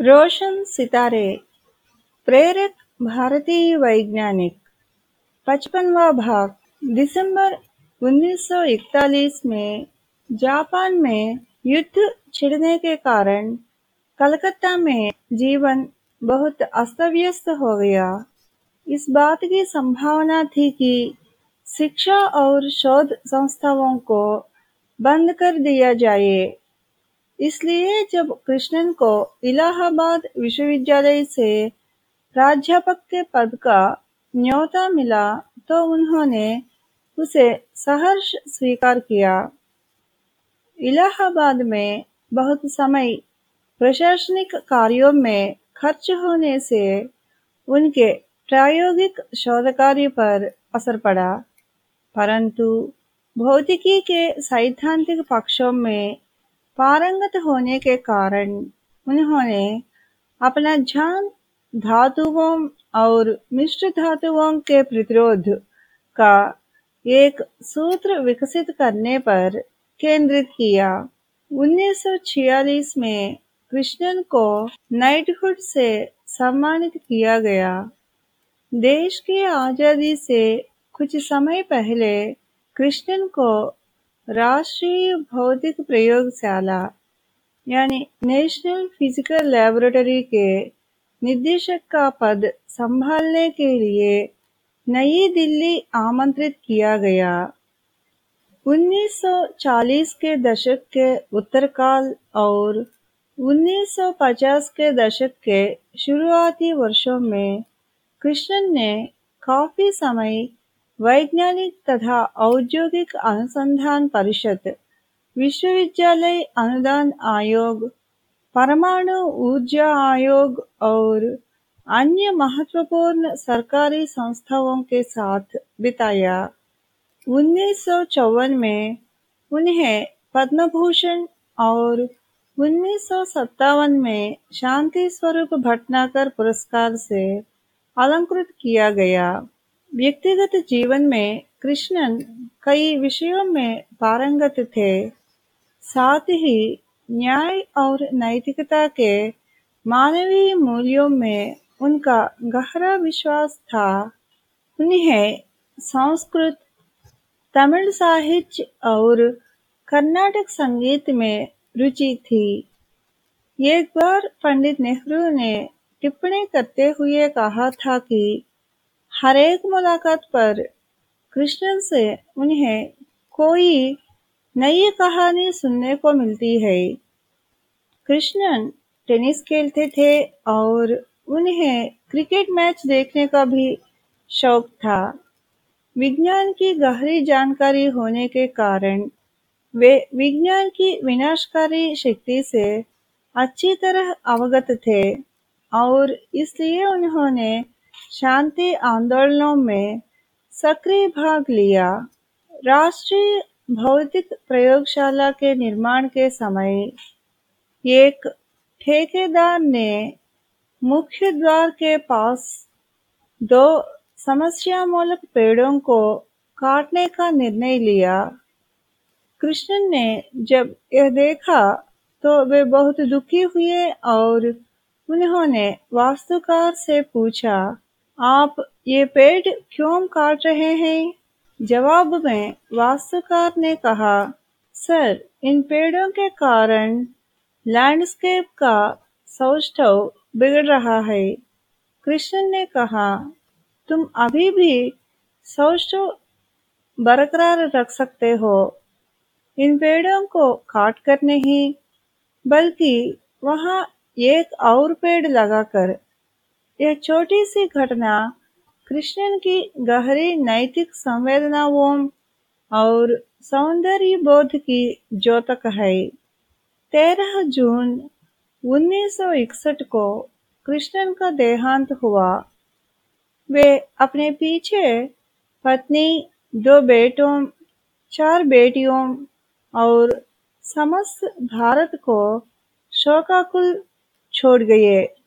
रोशन सितारे, प्रेरक भारतीय वैज्ञानिक, पचपनवा भाग, दिसंबर 1941 में जापान में युद्ध छिड़ने के कारण कलकत्ता में जीवन बहुत अस्त-व्यस्त हो गया। इस बात की संभावना थी कि शिक्षा और शोध संस्थाओं को बंद कर दिया जाए। इसलिए जब कृष्णन को इलाहाबाद विश्वविद्यालय से प्राध्यापक के पद का न्योता मिला तो उन्होंने उसे सहर्ष स्वीकार किया। इलाहाबाद में बहुत समय प्रशासनिक कार्यों में खर्च होने से उनके प्रायोगिक शोध कार्य पर असर पड़ा, परंतु भौतिकी के सैद्धांतिक पक्षों में पारंगत होने के कारण उन्होंने अपना ध्यान धातुओं और मिश्र धातुओं के प्रतिरोध का एक सूत्र विकसित करने पर केंद्रित किया। 1946 में कृष्णन को नाइटहुड से सम्मानित किया गया। देश की आज़ादी से कुछ समय पहले कृष्णन को राष्ट्रीय भौतिक प्रयोगशाला, यानी नेशनल फ़िज़िकल लेबोरेटरी के निदेशक का पद संभालने के लिए नई दिल्ली आमंत्रित किया गया। 1940 के दशक के उत्तरकाल और 1950 के दशक के शुरुआती वर्षों में कृष्णन ने काफ़ी समय वैज्ञानिक तथा औद्योगिक अनुसंधान परिषद, विश्वविद्यालय अनुदान आयोग, परमाणु ऊर्जा आयोग और अन्य महत्वपूर्ण सरकारी संस्थाओं के साथ बिताया। उन्नीस सौ चौवन में उन्हें पद्म भूषण और उन्नीस सौ सत्तावन में शांति स्वरूप भटनागर पुरस्कार से अलंकृत किया गया। व्यक्तिगत जीवन में कृष्णन कई विषयों में पारंगत थे। साथ ही न्याय और नैतिकता के मानवीय मूल्यों में उनका गहरा विश्वास था। उन्हें संस्कृत, तमिल साहित्य और कर्नाटक संगीत में रुचि थी। एक बार पंडित नेहरू ने टिप्पणी करते हुए कहा था कि हर एक मुलाकात पर कृष्णन से उन्हें कोई नई कहानी सुनने को मिलती है। कृष्णन टेनिस खेलते थे और उन्हें क्रिकेट मैच देखने का भी शौक था। विज्ञान की गहरी जानकारी होने के कारण वे विज्ञान की विनाशकारी शक्ति से अच्छी तरह अवगत थे और इसलिए उन्होंने शांति आंदोलनों में सक्रिय भाग लिया। राष्ट्रीय भौतिक प्रयोगशाला के निर्माण के समय एक ठेकेदार ने मुख्य द्वार के पास दो समस्या मूलक पेड़ों को काटने का निर्णय लिया। कृष्णन ने जब यह देखा तो वे बहुत दुखी हुए और उन्होंने वास्तुकार से पूछा आप ये पेड़ क्यों काट रहे हैं? जवाब में वास्तुकार ने कहा, सर, इन पेड़ों के कारण लैंडस्केप का सौष्ठव बिगड़ रहा है। कृष्ण ने कहा, तुम अभी भी सौष्ठव बरकरार रख सकते हो। इन पेड़ों को काट कर नहीं, बल्कि वहाँ एक और पेड़ लगाकर यह छोटी सी घटना कृष्णन की गहरी नैतिक संवेदनाओं और सौंदर्य बोध की ज्योतक है। तेरह जून 1961 को कृष्णन का देहांत हुआ। वे अपने पीछे पत्नी, दो बेटों, चार बेटियों और समस्त भारत को शोकाकुल छोड़ गए।